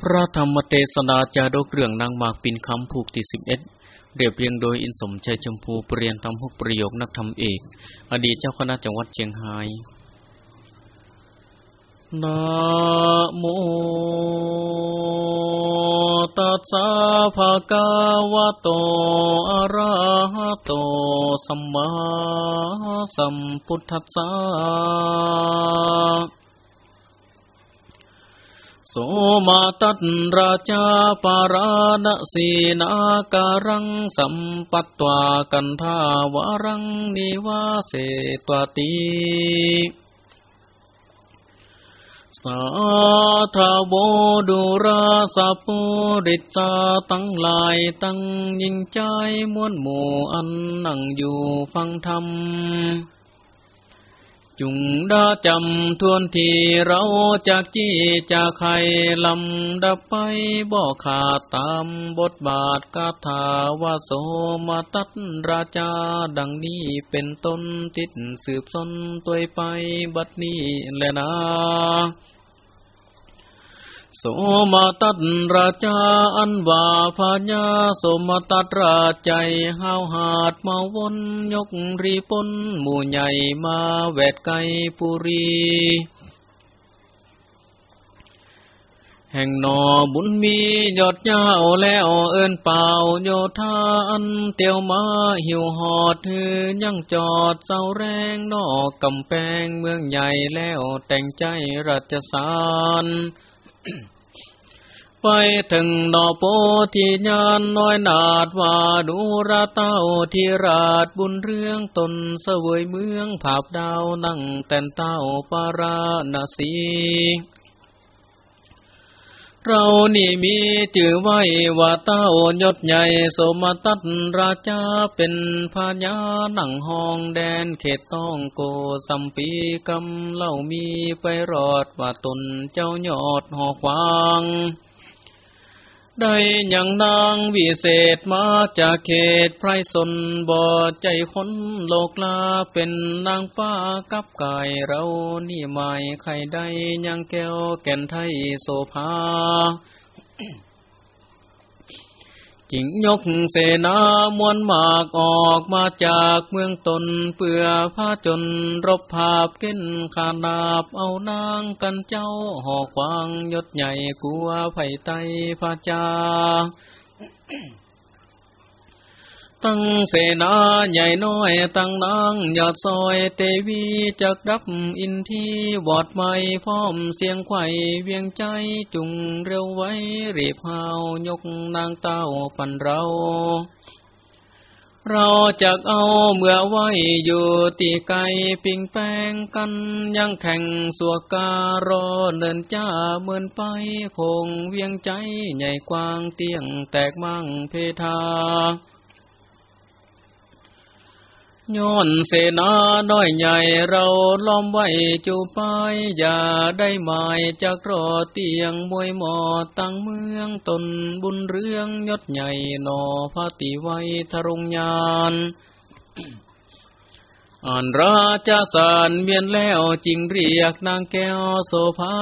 พระธรรมเทศนาจาดกเรื่องนางมากปินคำผูกที่สิบเอ็ดเรียบเรียงโดยอินสมชัยชมพูเปลี่ยนทำหกประโยคนักธรรมเอก อดีตเจ้าคณะจังหวัดเชียงรายนะโมตัสสะภะคะวะโตอะระหะโตสัมมาสัมพุทธัสสะ สมาตัตราชาปาราณสีนาการังสัมปัตตวากันทาวารังนิวาเสตวติสาธาโบดุราสะปุริตาตั้งลายตั้งยิ่งใจมวนหมู่อันนั่งอยู่ฟังธรรม จุงดาจำทวนทีเราจากจี้จากใครลำดับไปบ่ขาดตามบทบาทกาถาวาโสมาตัดราชาดังนี้เป็นต้นติดสืบสนตัวไปบัดนี้แลนะ สมาตัดราชาอันว่าพญาสมตัดราใจห้าวหาดมาวนยกรีปนหมู่ใหญ่มาแวดไกปุรีแห่งนอบุญมียอดเจ้าแล้วเอินเป่าโยธาอันเตียวมาหิวหอดฮือยังจอดเสาแรงนอกกำแพงเมืองใหญ่แล้วแต่งใจรัชสาร ไปถึงนอโปที่ยานน้อยนาดว่าดูระเต้าที่ราดบุญเรื่องตนเสวยเมืองผาบดาวนั่งแต่นเต้าปาราณสี เรานี่มีจื่อไว้ว่าเต้ายศใหญ่สมตัดราชาเป็นพญาหนังห้องแดนเขตต้องโกสัมปีกำเล่ามีไปรอดว่าตนเจ้ายอดหอควาง ได้อย่างนางวิเศษมาจากเขตไพรสนบอดใจคนโลกลาเป็นนางฟ้ากับกายเรานี่ไม่ใครได้ยังแก้วแก่นไทยโสภา จิงยกเสนามวลมากออกมาจากเมืองตนเพื่อพาจนรบภาพเก้นขานาบเอานางกันเจ้าหอกวางยศใหญ่กลัวไผ่ไตพระจา ตั้งเสนาใหญ่น้อยตั้งนางยอดซอยเตวีจักรับอินทีวอดไม้พร้อมเสียงไข่เวียงใจจุงเร็วไว้รีบหาวยกนางเต้าปันเรา เราจะเอาเมื่อไว้อยู่ตีไกลปิงแป้งกันยังแข่งสัวการอเดินจ้าเหมือนไปคงเวียงใจใหญ่กว้างเตียงแตกมั่งเพทา ย้อนเสนาน้อยใหญ่เราล้อมไว้จูปายอย่าได้หมายจากรอเตียงมวยหมอตั้งเมืองตนบุญเรื่องยศใหญ่นอพระติไว้ทรงยาน อ่านราชสารเวียนแล้วจริงเรียกนางแก้วโสภา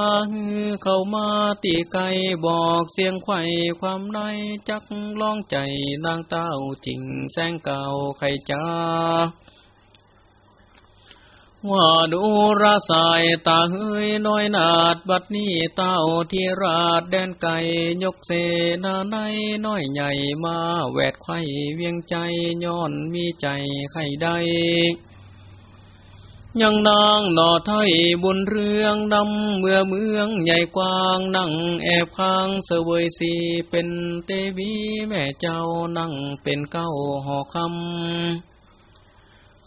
เข้ามาตีไกบอกเสียงไข่ความในจักล้องใจนางเต้าจริงแสงเก่าไข่จ้าว่าดูราสายตาเฮยน้อยนาดบัดนี้เต้าที่ราดแดนไก่ยกเสนาในน้อยใหญ่มาแวดไข่เวียงใจย้อนมีใจไข่ใด ยังนางหน่อไทยบุญเรื่องดำเมื่อเมืองใหญ่กว้างนั่งแอบข้างเสวยสีเป็นเตวีแม่เจ้านั่งเป็นเก้าหอคำ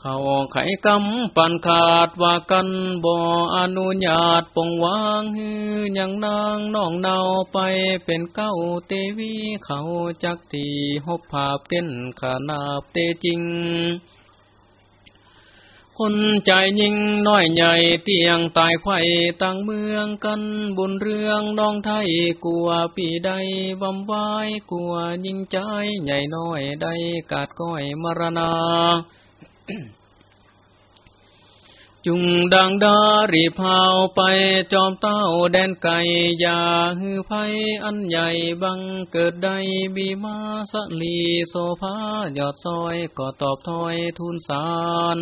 เขาไขกำปันขาดว่ากันบ่อนุญาตปงวางฮือยังนางน้องเนาไปเป็นเก้าเตวีเขาจักตีหบภาพเต้นขานาบเตจริง คนใจยิ่งน้อยใหญ่เตียงตายไข่ตั้งเมืองกันบุญเรื่องน้องไทยกลัวปีใดวำวายกลัวยิ่งใจใหญ่น้อยได้กาดก้อยมรณา จุงดังดารีพาวไปจอมเต้าแดนไก่ยาฮือไพอันใหญ่บังเกิดใดบีมาสลีโซภายอดซอยก็ตอบถอยทุนสาร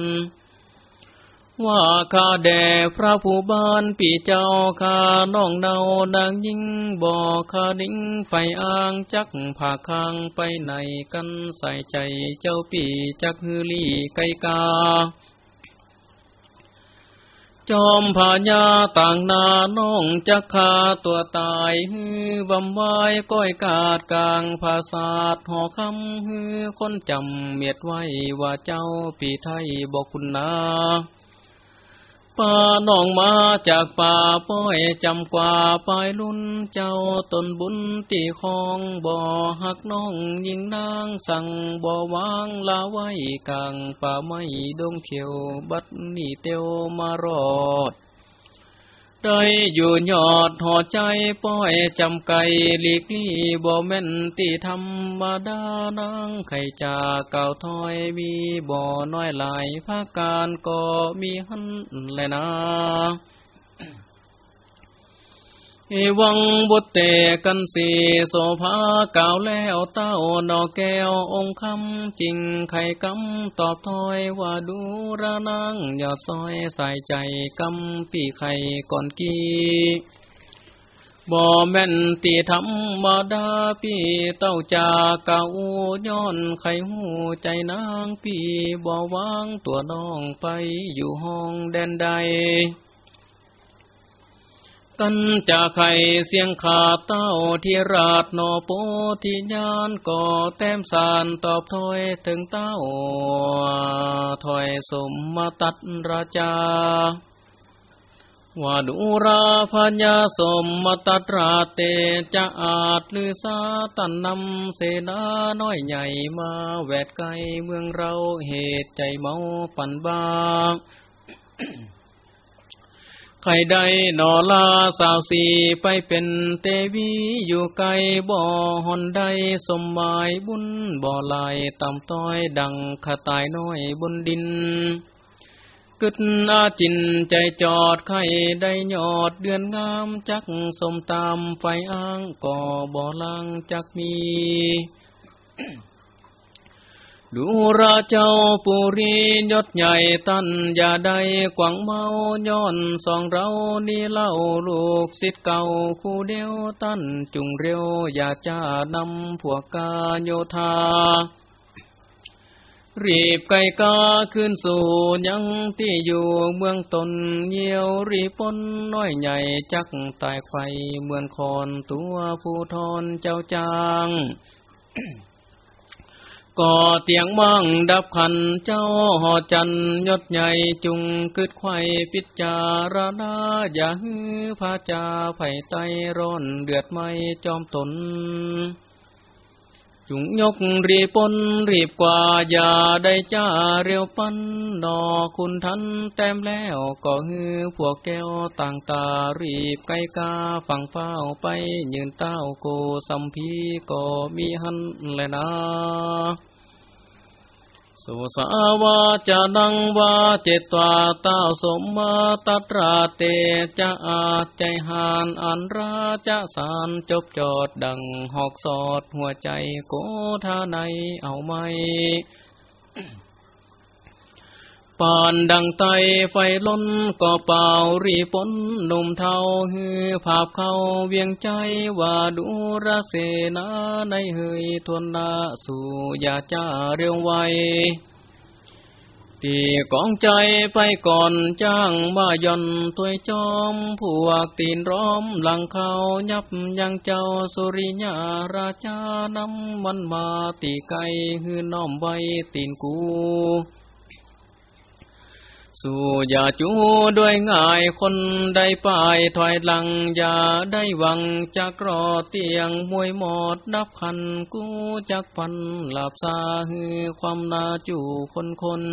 ว่าข้าแด่พระผู้บานปีเจ้าข้าน้องเนาดังยิ่งบอกข้าดิ้งไฟอ้างจักผ่าคางไปไหนกันใส่ใจเจ้าปีจักฮือลี่ไกกา จอมพญาต่างนาน้องจักขาตัวตายฮือบำวายก้อยกาดกลางภาษาทหอคำฮือคนจำเมียดไว้ว่าเจ้าปีไทยบอกคุณนา ป่าน้องมาจากป่าป้อยจำกว่าปลายลุ่นเจ้าตนบุญตีคองบ่อหักน้องยิงนางสั่งบ่อวางลาไว้กลางป่าไม้ดงเขียวบัดนี่เตียวมารอด ใจอยู่ยอดหอใจป้อยจำไก่หลีกลี่บ่แม่นตีธรรมดานางไข่จาเก่าถอยมีบ่อน้อยหลายภาการก็มีหันแลยนะ เอวังบุตเตกันสีโสภาเก่าแล้วเต้าดอกแก้วองค์คำจริงไข่กำตอบถอยว่าดูระนางอยอดซอยใส่ใจกำปีไข่ก่อนกีบ่แม่นตีธรรมดาพี่เต้าจากเก่าย้อนไข่หูใจนางพี่บ่วางตัวน้องไปอยู่ห้องแดนใด กันจะไข่เสียงขาดเต้าที่ราดนอโปที่ยานก่อแต้มสารตอบถอยถึงเต้าถอยสมมาตัดราชาว่าดูราพัญญาสมมตัตราเตจะอาจลือสาตันนำเสนาน้อยใหญ่มาแวดไกลเมืองเราเหตุใจเมาปันบาง ใครได้นอลาสาวสีไปเป็นเตวีอยู่ไกลบ่อหอนได้สมหมายบุญบ่อลายต่ำต้อยดังขาตายน้อยบนดินกึดอาจินใจจอดไข่ได้ยอดเดือนงามจักสมตามไฟอ้างก่อบ่อลังจักมี ดูราเจ้าปุรียศใหญ่ตันอย่าได้กวังเมาย้อนสองเรานี่เล่าลูกสิทธิ์เก่าคู่เดียวตันจุงเร็วอย่าจ้านำพวกกาโยธา รีบไก่กาขึ้นสู่ยังที่อยู่เมืองตนเยี่ยวรีปนน้อยใหญ่จักตายไฟเหมือนคอนตัวผู้ทอนเจ้าจาง ก่อเตียงมั่งดับขันเจ้าหอจันยศใหญ่จุงคืดไข่พิจารณาอย่าฮือพาจาไผ่ไตร้อนเดือดไม่จอมตน จุงยกรีปนรีบกว่า อย่าได้จ้าเร็วปันนอคุณทันแต้มแล้วก็ฮือพวกแก้วต่างตารีบไกลกาฝั่งเฝ้าไปยืนเต้าโกสัมพีก็มีหันแลยนะ สุสาวาจะนังวาเจตวาเต้าสมมาตตราเตจะอาจใจหานอันราจะสารจบจอดดังหอกสอดหัวใจโกธาในเอาไหม ปานดังไตไฟล้นก็เป่ารีปนหนุ่มเทาฮือภาพเขาเวียงใจว่าดูระเสนาในเฮยทวนนาสู่อย่าจ้าเร็วไวตีกองใจไปก่อนจ้างมาย่อนตัวจอมพวกตีนร้อมหลังเขายับยังเจ้าสุริยาราชานำมันมาตีไกฮือน้อมไว้ตีนกู สู่อย่าจูด้วยง่ายคนใดป้ายถอยหลัง อย่าได้หวังจะกรอเตียงมวยหมดดับคันกูจักพันหลับซาฮือความนาจูคนคน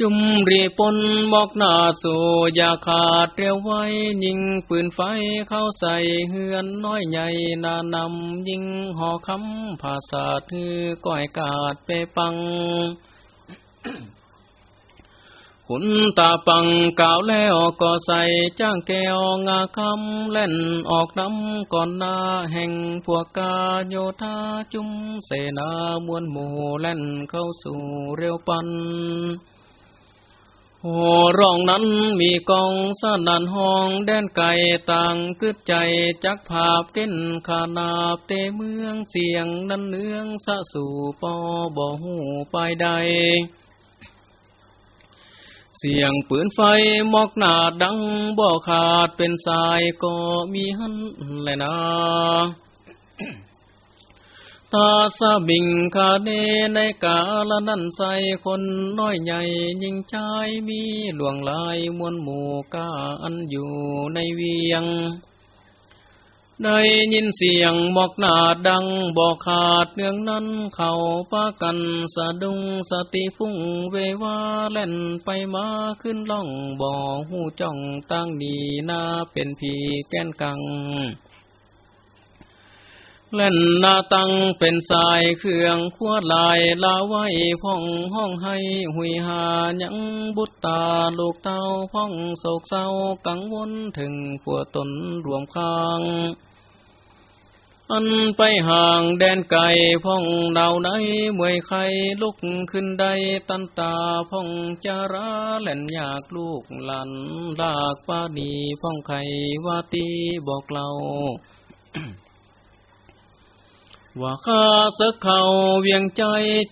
จุมรีปนบอกหน้าสู่อย่าขาดเรียวไว้ ยิงปืนไฟเข้าใส่เฮือนน้อยใหญ่นานำยิงหอคำภาษาทือก้อยกาดเปปัง ขุนตาปังกล่าวแล้วก็ใส่จ้างแก้วงาคำเล่นออกน้ำก่อนนาแห่งพวกกาโยธาจุมเสนามวลหมู่เล่นเข้าสู่เร็วปันโอร้องนั้นมีกองสนันห้องแดนไก่ต่างกึดใจจักภาพเก้นขานาบเตเมืองเสียงนั้นเนืองสะสู่ปอบ่หูไปใด เสียงปืนไฟมอกหนาดังบ่ขาดเป็นสายก็มีหันแลนะตาสะบิงคาเนในกาละนั่นใสคนน้อยใหญ่ยิงชายมีหลวงลายมวลหมู่กาอันอยู่ในเวียง ได้ยินเสียงบอกนาดังบอกขาดเนืองนั้นเขาปะกันสะดุงสติฟุ้งเววาเล่นไปมาขึ้นล่องบ่อหูจ้องตั้งนีนาเป็นผีแก้นกัง เล่นนาตังเป็นสายเครื่องขวดลายลาไว้พ่องห้องให้หุยหายังบุตตาลูกเต้าพ่องโศกเศร้ากังวลถึงผัวตนรวมข้างอันไปห่างแดนไก่พ่องดาวไหนมวยไข่ลุกขึ้นได้ตันตาพ่องจาราแล่นอยากลูกหลันลากป้านีพ่องไข่วาตีบอกเรา ว่าข้าสักเขาเวียงใจ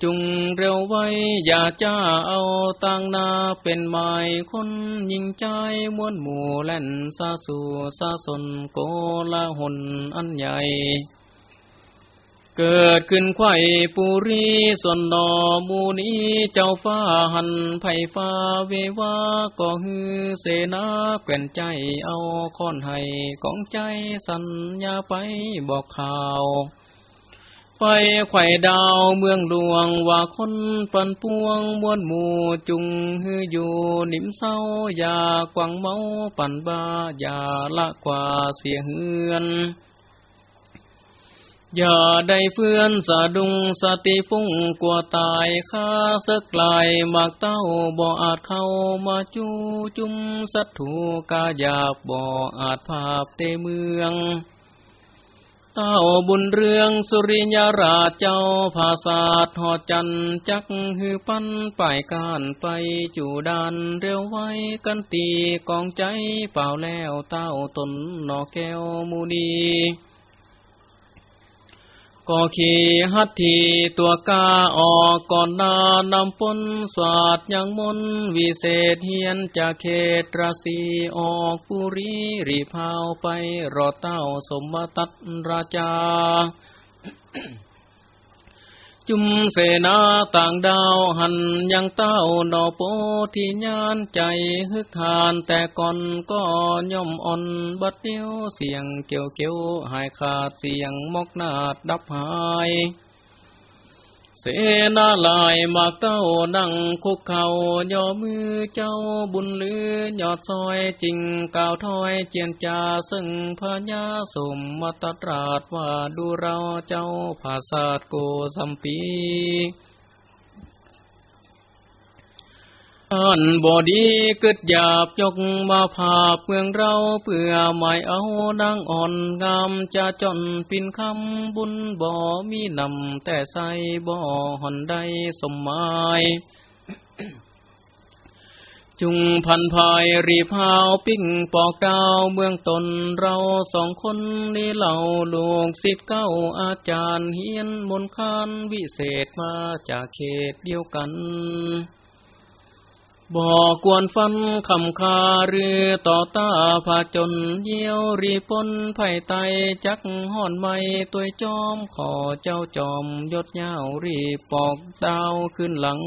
จุงเร็วไว้ อย่าจ้าเอาตังนาเป็นหมายคนยิงใจมวนหมู่แล่นซาสู่ซาสนโกละหนอันใหญ่ เกิดขึ้นไข่ปุรีส่วนนอมูนี้เจ้าฟ้าหันไผ่ฟ้าเววาก็ฮือเสนาแก่นใจเอาค้อนให้ของใจสัญญาไปบอกข่าว ไปไข่ดาวเมืองหลวงว่าคนปันปวงมวนหมู่จุงฮืออยู่นิมเศร้าอย่ากวังเมาปันบาอย่าละกว่าเสียเฮือนอย่าได้เฟื่อนสะดุงสติฟุ้งกลัวตายข้าสักลายมากเต้าบ่อาจเข้ามาจูจุมสัตถูกาหยาบบ่อาจภาพเตเมือง เต้าบุญเรืองสุริยราชเจ้าภาษาทหอจันจักหือปั้นป่ายการไปจูดานเร็วไว้กันตีกองใจเปล่าแล้วเต้าตนนอแก้วมูนี ก็ขี่หัตถีตัวกาออกก่อนนานำปนสวาดยังมนวิเศษเฮียนจากเขตราศีออกปุรีรีพาวไปรอเต้าสมตัตราชา จุมเสนาต่างดาวหันยังเต้านอโปที่ญานใจฮึกทานแต่ก่อนก็ย่อมอ่อนบัดเดียวเสียงเกี่ยวเกี่ยวหายขาดเสียงมกนาดดับหาย เสนาลายมากเต้านั่งคุกเข่าย่อมือเจ้าบุญลือยอดซอยจริงกล่าวถอยเจียนจาซึ่งพญาสมมตตราดว่าดูเราเจ้าภาษาดโกสัมปี อันบอดีกึดหยาบยกมาภาพเมืองเราเพื่อหมายเอานางอ่อนงามจะจนปินคำบุญบ่ มีนำแต่ใส่บ่หอนได้สมหมายจุงพันภายรีพาวปิ้งปอกดาวเมืองตนเราสองคนนี้เหล่าลูกสิทธิ์เก้าอาจารย์เฮียนมนคานวิเศษมาจากเขตเดียวกัน บอกวนฟันคำคาเรือต่อตาผาจนเยี่ยวรีปนไผ่ไตจักห่อนไม่ตัวจอมขอเจ้าจอมยศยาวรีปอกดาวขึ้นหลัง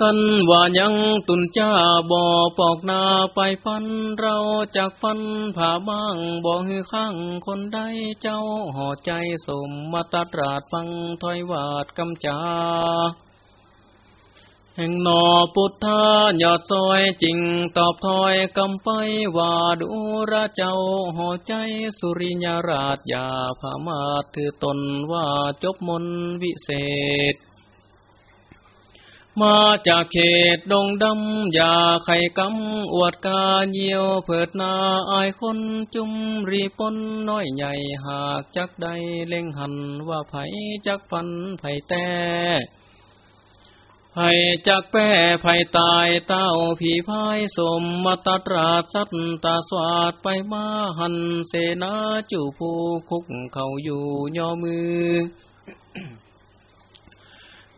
กันว่ายังตุนจ้าบ่อปอกนาไปฟันเราจากฟันผ่าบ้างบ่ฮือข้างคนใดเจ้าห่อใจสมมาตตราดฟังถอยวาดกำจา แห่งนอพุทธายอดซอยจริงตอบถอยกำไปว่าดูระเจ้าห่อใจสุริยราชยาพามาถือตนว่าจบมนวิเศษ มาจากเขตดงดำอย่าไข่กำอวดกาเยียวเผิดนาอายคนจุมรีปนน้อยใหญ่หากจักใดเล่งหันว่าไผจักฟันไผแต่ ไผจักแป้ไผตายเต้าผีพายสมมาตตราสัตตาสวาดไปมาหันเสนาจูผู้คุกเขาอยู่ย่อมือ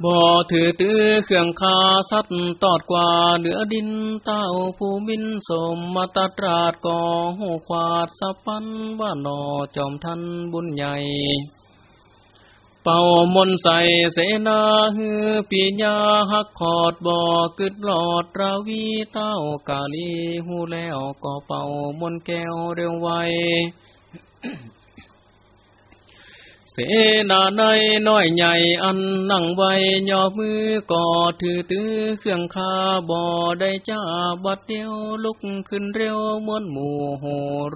บ่ถือตื้อเครื่องคาสัตตอดกว่าเหนือดินเต้าผู้มินสมมาตตราดก่อหูควาดสับปันว่านอจอมทันบุญใหญ่ เป่ามนใส่เสนาฮือปีญาหักขอดบ่อกึดหลอดราวีเต้ากาลีหูแล้วก็เป่ามนแก้วเร็วไวเสนาในน้อยใหญ่อันนั่งไว้ย่อมือก่อถือตื้อเครื่องคาบ่อได้จ้าบัดเดียวลุกขึ้นเร็วมวนหมู่โห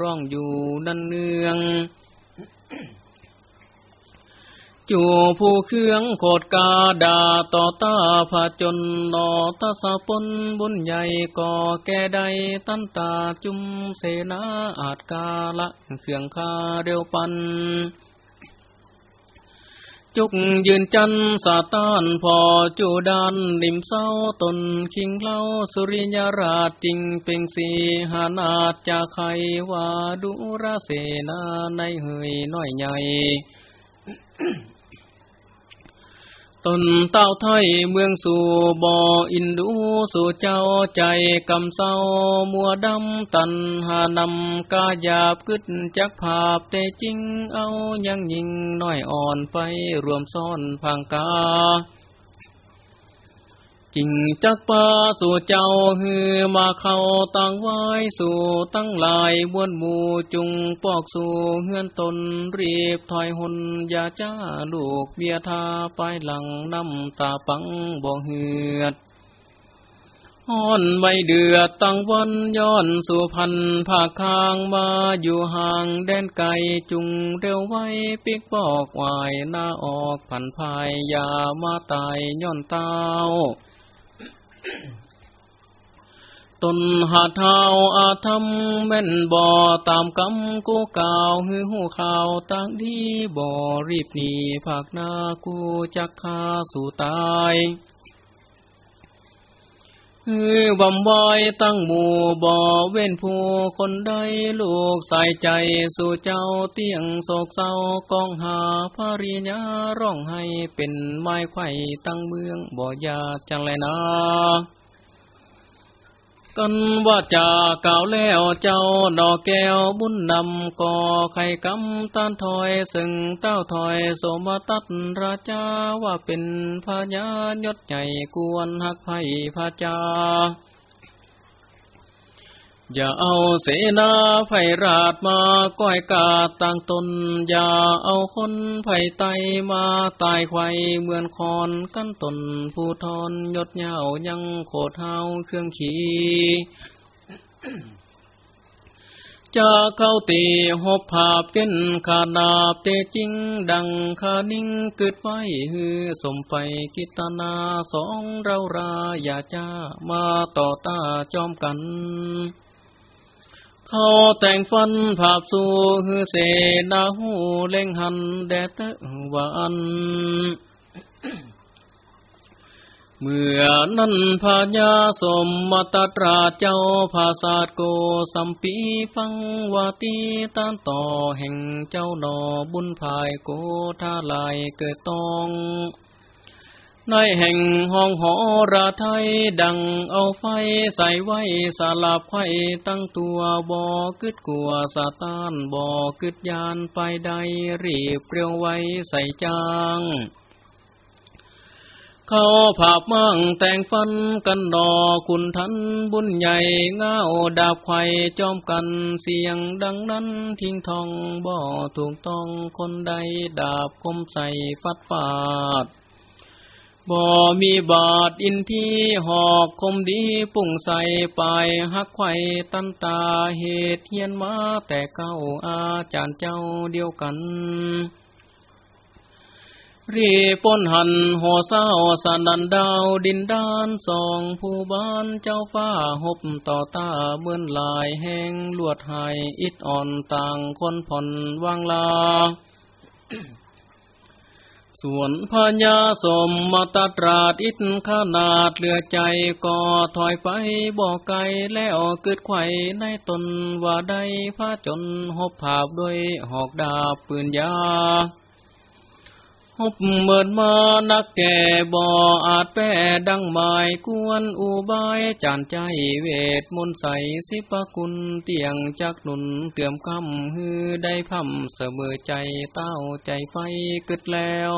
ร้องอยู่นั่นเนือง จู่ผู้เครื่องโคดกาดาต่อตาผาจนนอตาสะปนบุญใหญ่ก่อแก่ใดตันตาจุมเสนาอาจกาละเสียงคาเร็วปัน จุกยืนจันสาตานพอจูดานริมเศร้าตนคิงเล่าสุริยราชจริงเป็นสีหานาจจาไขว่าดุราเสนาในเฮยน้อยใหญ่ ตนเต้าไทยเมืองสู่บ่ออินดูสู่เจ้าใจกำเศร้ามัวดำตันหานำกาหยาบกึดจักภาพแต่จริงเอายังยิงน้อยอ่อนไปรวมซ่อนพังกา จิงจักปาสู่เจ้าฮือมาเข้าตั้งไว้สู่ตั้งลายบวนหมู่จุงปอกสู่เฮือนตนรีบถอยหนยาจ้าลูกเบียทาไปหลังน้ำตาปังบ่เหือดฮ้อนไม่เดือดตั้งวันย้อนสู่พันภาคคางมาอยู่ห่างแดนไกลจุงเร็วไว้ปิกบอกวายหน้าออกผันภายยามาตายย้อนเต้า ตนหาเท้าอาธรรมแม่นบ่อตามกำกูกล่าวหือหูข่าวตั้งดีบ่อรีบหนีภาคนากูจักคาสู่ตาย ฮือบำบอยตั้งหมู่บ่อเว้นผู้คนใดลูกใส่ใจสู่เจ้าเตียงโศกเศร้ากองหาภริญาร้องให้เป็นไม้ไข่ตั้งเมืองบ่อยาจังเลยนะ กันว่าจาก่าวแล้วเจ้าดอกแก้วบุญนำก่อไข่กำต้านถอยซึ่งเต้าถอยสมตัดราชาว่าเป็นพญายศใหญ่กวนหักไผ่พระจา อย่าเอาเสนาไพราดมาก้อยกาต่างตน อย่าเอาคนไผ่ไตมาตายไข่เหมือนคอนกันตน ผู้ทอนยศเหย้ายังโคดเฮาเครื่องขี่จะเข้าตีหบภาพเก้นขาดาบเตจริง ดังขานิ่งเกิดไว้ฮือสมไปกิตนาสองเราราอย่าจ้ามาต่อตาจอมกัน เขาแต่งฟันภาพสู่ฮือเสนาหูเล่งหันแดดเตวันเมื่อนั้นพญาสมมตตราเจ้าภาษาโกสัมปีฟังวาตีตานต่อแห่งเจ้าหนอบุญภายโกท่าลายเกิดตอง ในแห่งห้องหอระไทยดังเอาไฟใส่ไว้สลับไข่ตั้งตัวบอกึดกลัวสาตานบอกึดยานไปใดรีบเปรียวไว้ใส่จางเขาผาบมั่งแต่งฟันกันดอคุณทันบุญใหญ่เงาดาบไข่จอมกันเสียงดังนั้นทิ้งทองบ่ถูกต้องคนใดดาบคมใส่ฟัดฟาด บ่มีบาดอินทีหอกคมดีปุ่งใส่ไปหักไข่ตันตาเหตุเฮียนมาแต่เก้าอาจารย์เจ้าเดียวกันรีปนหันหัวเศร้าสันดันดาวดินด้านสองผู้บ้านเจ้าฟ้าหบต่อตาเมื่อนลายแห้งลวดหายอิดอ่อนต่างคนผ่อนวางลา ส่วนพญาสมมาตตราดอิทขนาดเหลือใจก่อถอยไปบอกไกลแล้วเกิดไข่ในตนว่าได้พระจนหบภาพด้วยหอกดาบปืนยา ฮบเมินมานักแก่บ่ออาจแปรดังหมายกวนอุบายจานใจเวทมนต์ใสสิปกุลเตียงจักหนุนเตื่อมคำฮือได้พัมเสมอใจเต้าใจไฟกึดแล้ว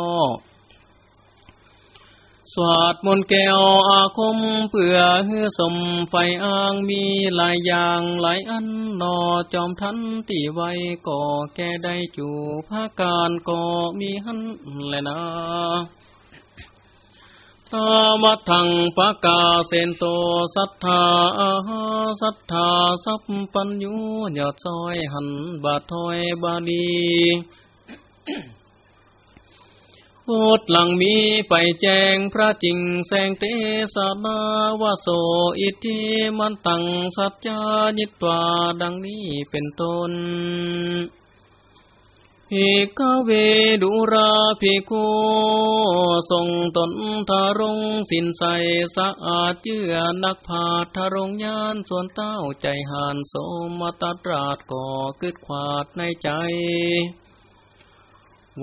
สวดมนแก้วอาคมเพื่อฮือสมไฟอ้างมีหลายอย่างหลายอันนอจอมทันตีไว้ก่อแก่ได้จูภาการก็มีหันแลนะตามัทังปะกาเซนโตสัทธาอาหาสัทธาสัพปัญญูยอดซอยหันบาทอยบาลี โอดหลังมีไปแจ้งพระจริงแสงเตสนาวโสอิทธิมันตังสัจจานิตวาดังนี้เป็นต้นภิกเวดุราภิกขุทรงตนทารงสินใสสะอาดเจือนักพาทารงยานส่วนเต้าใจหานสมตตราดก่อเกิดขวาดในใจ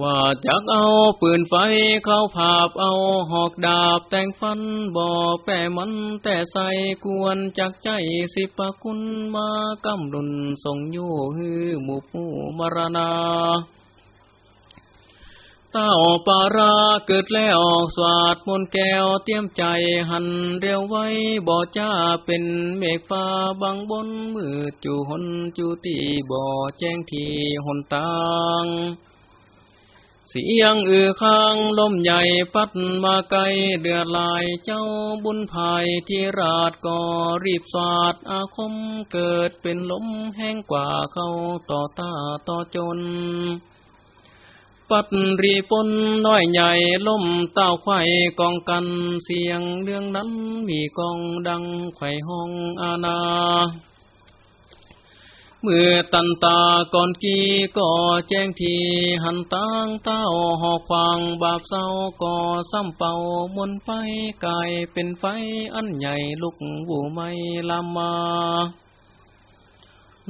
ว่าจักเอาปืนไฟเข้าผาบเอาหอกดาบแต่งฟันบ่อแปมันแต่ใส่กวนจักใจสิปะคุณมากำดุนทรงโย่ฮือหมู่ผู้มรณาเต้าปาราเกิดแล้วสวาดมนแก้วเตรียมใจหันเร็วไว้บ่อจ้าเป็นเมฆฟ้าบางบนมือจูหนจูตีบ่อแจ้งทีหนตาง สียงอือข้างลมใหญ่ปัดมาไกลเดือดลายเจ้าบุญภายที่ราดก็รีบสาดอาคมเกิดเป็นลมแห้งกว่าเขาต่อตาต่อจน ปัดรีปนน้อยใหญ่ล่มเต้าไข่กองกันเสียงเรื่องนั้นมีกองดังไข่ห้องอาณา เมื่อตันตาก่อนกี้ก็แจ้งทีหันตางเต้าหอกควางบาปเศร้าก็ซ้ำเป่ามนไฟกายเป็นไฟอันใหญ่ลุกบูไม่ลามมา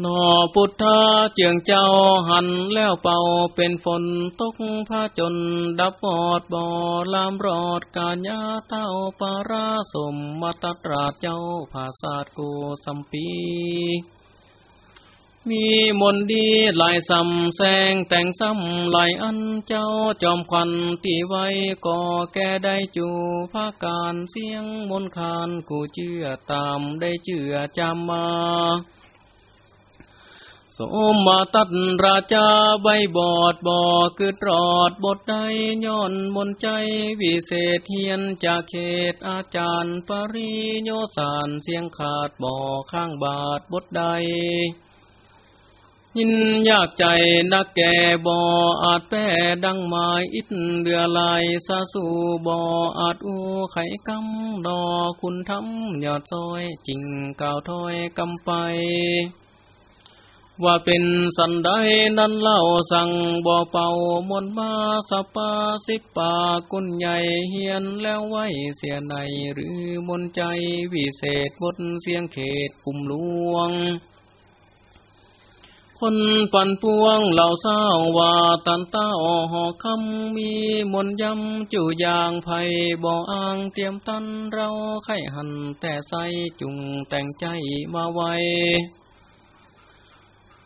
นอพุทธาเจียงเจ้าหันแล้วเป่าเป็นฝนตกผ้าจนดับปอดบ่อลามรอดกาญญาเต้าปาราสมมาตตราเจ้าภาษาโกสัมปี มีมนดีหลายสำแสงแต่งซ้ำหลายอันเจ้าจอมควันตีไว้ก่อแก่ได้จูภาการเสียงมนคานกูเชื่อตามได้เชื่อจำมาสมมาตัดราชาใบบอดบ่อเกิดรอดบทใดย้อนมนใจวิเศษเฮียนจากเขตอาจารย์ปริโยสารเสียงขาดบ่อข้างบาทบทใด ยินยากใจนักแก่บ่ออาจแป้ดังไม้อิดเรือลายสาสูบ่ออาจอูไข่กำดอคุณทำยอดซอยจริงก่าวถอยกำไป ว่าเป็นสันไดนั้นเล่าสั่งบ่อเป่ามนมาสปาสิปากุญใหญ่เฮียนแล้วไว้เสียในหรือมนใจวิเศษบทเสียงเขตปุ่มลวง คนปันปวงเหล่าเศร้าว่าตันเต้าหอคำมีมนยำจู่ยางไผ่บ่ออ่างเตรียมตันเราไข่หันแต่ใสจุงแต่งใจมาไว้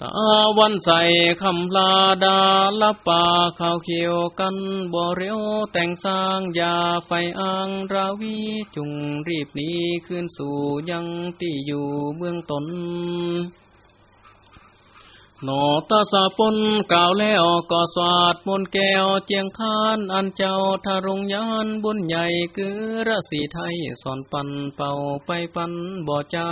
ตาวันใส่คำลาดาลับป่าข้าวเขียวกันบ่เรียวแต่งสร้างยาไฟอ่างราวีจุงรีบนี้ขึ้นสู่ยังที่อยู่เมืองตน หนอตาสาปนกล่าวแล้วก็สวาดมนแก้วเจียงคานอันเจ้าทารุงยานบุญใหญ่คือระสีไทยสอนปันเป่าไปปันบ่อจ้า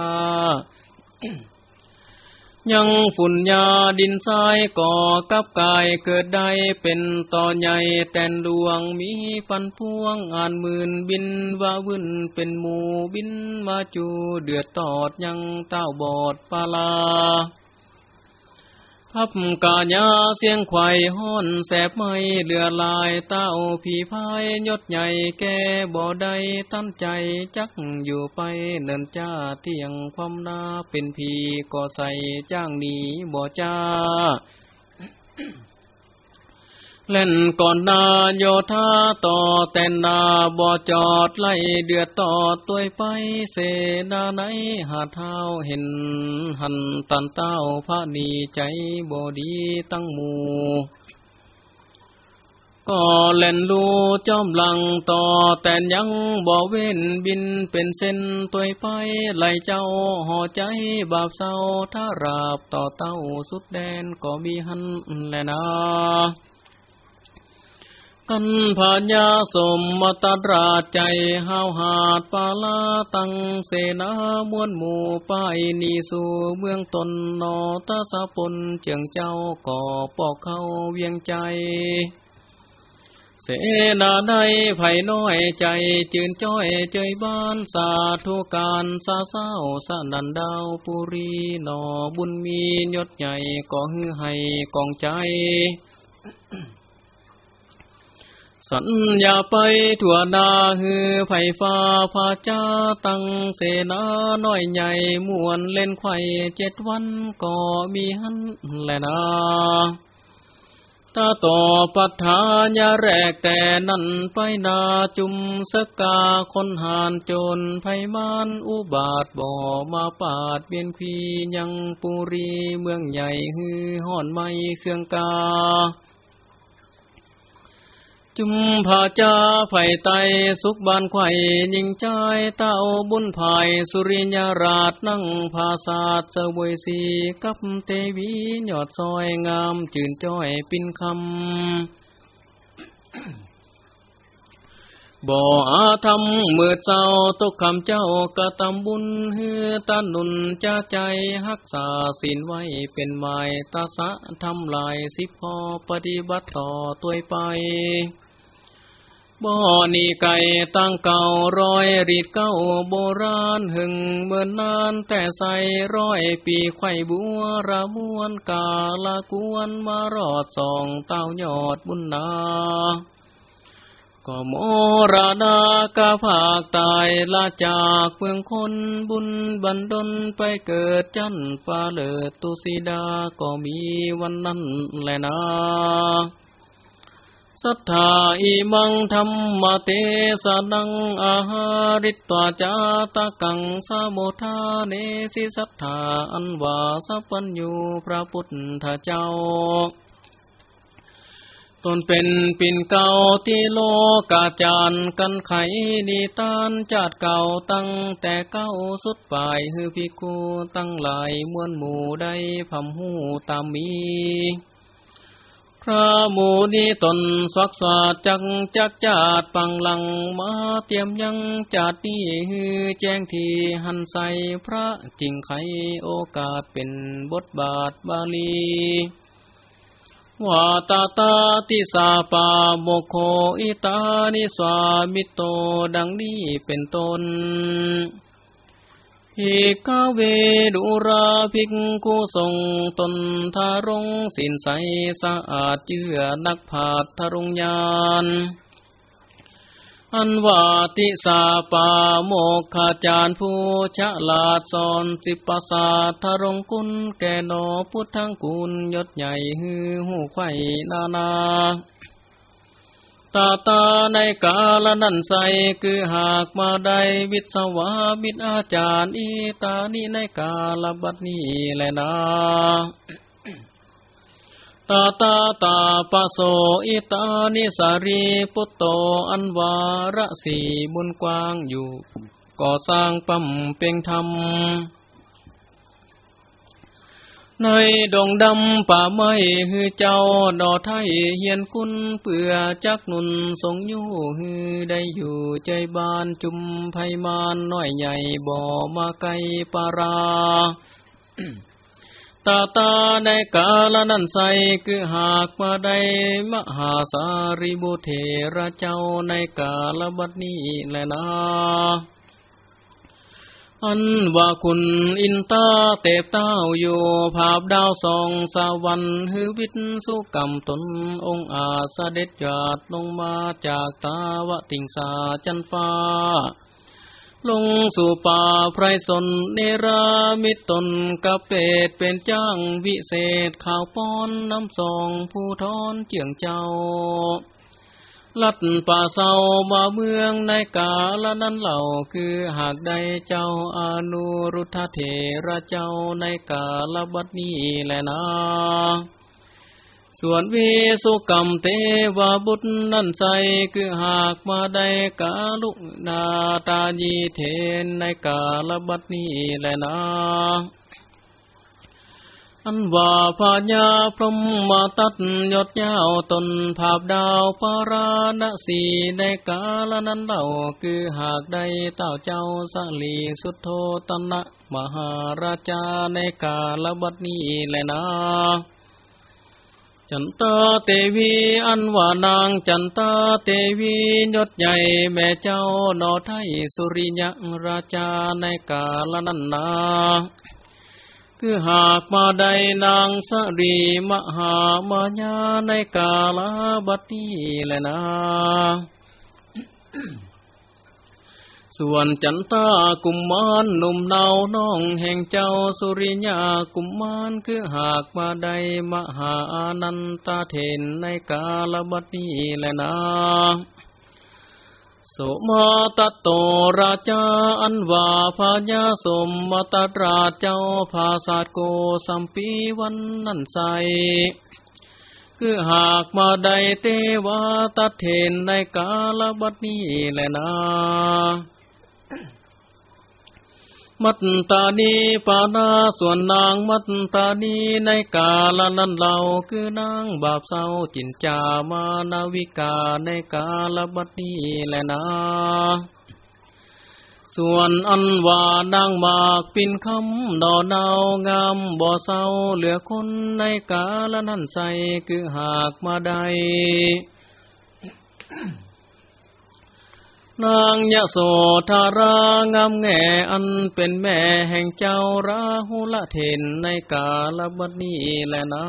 ยังฝุ่นยาดินทรายก่อกับกายเกิดได้เป็นต่อใหญ่แต่นดวงมีฟันพวงอ่านหมื่นบินว่าวุ่นเป็นหมูบินมาจูเดือดตอดยังเต้าบอดปาลา พับกาญาเสียงไข่ห้อนแสบไม่เลือลายเต้าผีพายยศใหญ่แก่บ่ได้ตั้นใจจักอยู่ไปเนินจ้าเที่ยงความนาเป็นผีก่อใส่จ้างหนีบ่จ้า เล่นก่อนนาโยธาต่อแต่นาบ่จอดไล่เดือดต่อตัวไปเสนาไหนหาเท้าเห็นหันตันเต้าพระนีใจบ่ดีตั้งหมู่ก็เล่นลูจอมลังต่อแต่ยังบ่เว้นบินเป็นเส้นตัวไปไหลเจ้าห่อใจบาปเศร้าถ้าราบต่อเต้าสุดแดนก็มีหันแลนะ กันพญาสมมตตราใจห้าวหาดปาลาตังเสนามวนหมู่ป้ายนีสู่เมืองตนนอตาสะปนเจียงเจ้าก่อปอกเข้าเวียงใจ เสนาใดไผ่น้อยใจจืนจ้อยเจยบ้านสาธุการสาเศร้าสนันดาวปุรีนอบุญมียศใหญ่ก็ฮือให้กองใจ สัญญาไปทั่วนาฮือไผ่ฟ้าพาจ้าตั้งเสนาน้อยใหญ่มวนเล่นไข่เจ็ดวันก็มีหันแลนาตาต่อปัฏฐานยาแรกแต่นั่นไปนาจุมสกาคนหานจนไพมานอุบาทบ่อมาปาดเบียนพียังปุรีเมืองใหญ่ฮือห่อนไม้เครื่องกา จุมผาจาไผ่ไตสุขบานไข่ยิงใจเต้าบุญภายสุริยราชนั่งภาศาสเสวยสีกับเทวียอดซอยงามจื่นจ้อยปินคำบ่อาทำมือเจ้าตกคำเจ้ากระตำบุญเฮือตานุนจ้าใจฮักษาศีลไว้เป็นไม้ตาสะทำลายสิบพอปฏิบัติต่อตัวไป บ่อนี่ไก่ตั้งเก่าร้อยรีดเก้าโบราณหึงเมื่อนนานแต่ใส่ร้อยปีไข่บัวระมวนกาละกวนมารอดสองเต้ายอดบุญนาก็โมราดากาภาคตายลาจากเมืองคนบุญบันดลไปเกิดจันฟ้าเลิศตุสีดาก็มีวันนั้นแหละนะ สัทธาอิมังธรรมเตสนังอาหาริตวาจาตะกังสมุทาเนสิสัทธาอันวาสัพพัญญูพระพุทธเจ้า ตนเป็นปิ่นเก่าที่โลกาจารกันไขนิทานจาดเก่าตั้งแต่เก้าสุดปลายฮือพิกูตั้งหลายมวลหมู่ได้พำหูตามมี พระหมูนีตนสักสาจักจักจาดปังหลังมาเตรียมยังจาดนี้ฮือแจ้งทีหันใสพระจริงไขโอกาสเป็นบทบาทบาลี วาตาตาติสาปาโมโคอิตานิสวามิโตดังนี้เป็นต้น เอกาเวดุราภิกขุทรงตนทารงสินใสสะอาดเจือนักผาดทารงยาน อันวาติสาปาโมกขาจารผู้ฉลาดสอนสิประสาทรงคุณแก่นอพุทธังคุณยศใหญ่ฮือหูไข่นานาตา ตาในกาลนั้นใสคือหากมาได้วิศวาบิดอาจารย์อีตานี้ในกาลบัดนี้แลนะตาตาตาปะโสอิตานิสารีพุตโตอันวาระสีบุญกว้างอยู่ก่อสร้างปั๊มเป่งธรรม ในดงดำป่าไม้ฮือเจ้าดอไทยเฮียนคุณเปื่อจักนุนทรงยู่ฮือได้อยู่ใจบานจุมไพมานน้อยใหญ่บ่อมาไกลปาราตาตาในกาลนั้นใสคือหากมาได้มหาสาริบุเทระเจ้าในกาลบัดนี้แลนะ อันว่าคุณอินตาเตเต้าอยู่ภาพดาวสองสวรรค์ฮือวิทสุกรรมตนองอาสเด็จหยาดลงมาจากตาวะติงสาจันฟ้า ลงสู่ป่าไพรสนเนรามิตนกะเปตเป็นจ้างวิเศษข่าวป้อนน้ำสองผู้ทอนเจียงเจ้า ลัดป่าเศร้ามาเมืองในกาละนั้นเหล่าคือหากได้เจ้าอนุรุทธเถระเจ้าในกาลบัดนี้แลนะส่วนวิสุกรรมเทวบุตรนั่นใสคือหากมาได้กาลุนาตาญีเทนในกาลบัดนี้แลนะ อันว่าพญาพรหมาตัดยศยาวตนภาพดาวปาราณสีในกาลนั้นเล่าคือหากได้เต้าเจ้าสลีสุดโทตนะมหาราชาในกาลบัดนี้แลนะจันตาเตวีอันว่านางจันตาเตวียศใหญ่แม่เจ้านอไทยสุริยราชาในกาลนั้นนา คือหากมาได้นางสรีมหามายาในกาลาบัดนี้แลนะส่วนจันตากุมมารหนุ่มเนาน้องแห่งเจ้าสุริยากุมมารคือหากมาได้มหาานันตาเทนในกาลบัดนี้แลนะ สมาตโตราชาอันว่าพญาสมมตตราเจ้าภาสาโกสัมปีวันนั้นใส คือหากมาใดเตวาตเทนในกาลบัดนี้แลนะ มัตตานีปานาส่วนนางมัตตานีในกาลนั้นเราคือนางบาปเศร้าจินจามานาวิกาในกาลบัดนี้แลนะ ส่วนอันว่านางมากปินคำดอดาวงามบ่อเศร้าเหลือคนในกาลนั้นใสคือหากมาได้ นางยะโสธารางามแง่อันเป็นแม่แห่งเจ้าราหุละเทนในกาลบัดนี้แลนะ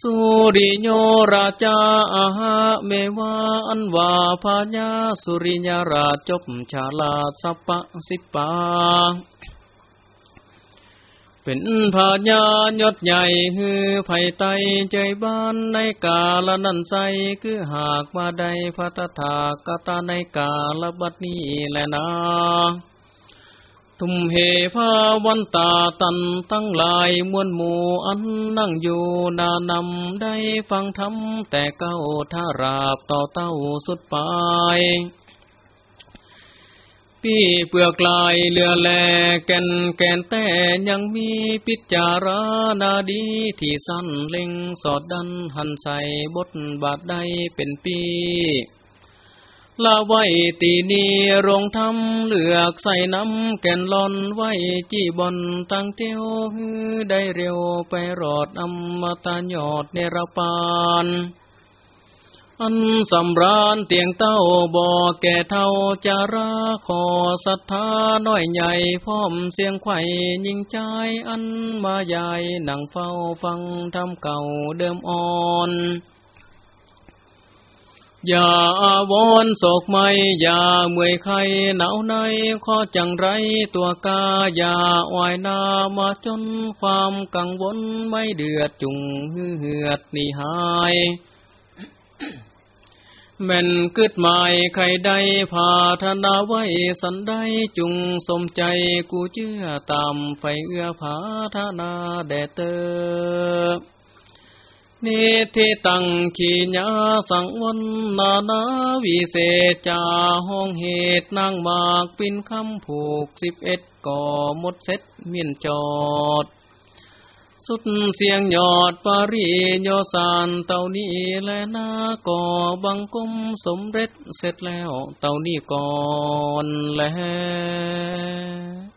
สุริโยราชาอาหาเมวาอันวาพญาสุริยราชจบชาลาสัปปะสิปา เป็นพาญายศใหญ่ฮือไผ่ไตใจบ้านในกาลนันใสคือหากมาได้พัตถากตาในกาลบัดนี้แลนะทุมเหภาวันตาตันตั้งลายมวลหมู่อันนั่งอยู่นานำได้ฟังธรรมแต่เก้าท่าราบต่อเต้าสุดปลาย ปีเปลือกลายเลือแลแก่นแก่นแต่ยังมีพิจารณาดีที่สั้นเล็งสอดดันหันใส่บทบาทใดเป็นปีลาไว้ตีนีรงทำเลือกใส่น้ำแก่นลอนไว้จีบอนตั้งเตียวฮือได้เร็วไปรอดอมตะยอดเนรปาน อันสำราญเตียงเต้าบ่อแก่เท่าจาราขอศรัทธาน้อยใหญ่พร้อมเสียงไข่ยิงใจอันมาใหญ่หนังเฝ้าฟังทำเก่าเดิมอ่อนอย่าอาวรโศกไม่ อย่าเมื่อยไข้หนาวในข้อจังไรตัวกา อย่าอ้อยนามาจนความกังวลไม่เดือดจุงเหือดนี่หาย แม่นกึดหมายใครใดพาธนาไว้สันได้จุงสมใจกูเชื่อตามไฟเอื้อผาธนาแดเตอนิทิตังขีญาสังวันนานาวิเศษจาห้องเหตุนางมากปินคำผูกสิบเอ็ดก่อหมดเซ็ตเมียนจอด สุดเสียงยอดปารีโยสานเต่านี้และนาก่อบังกุมสมเร็จเสร็จแล้วเต่านี้ก่อนแล้ว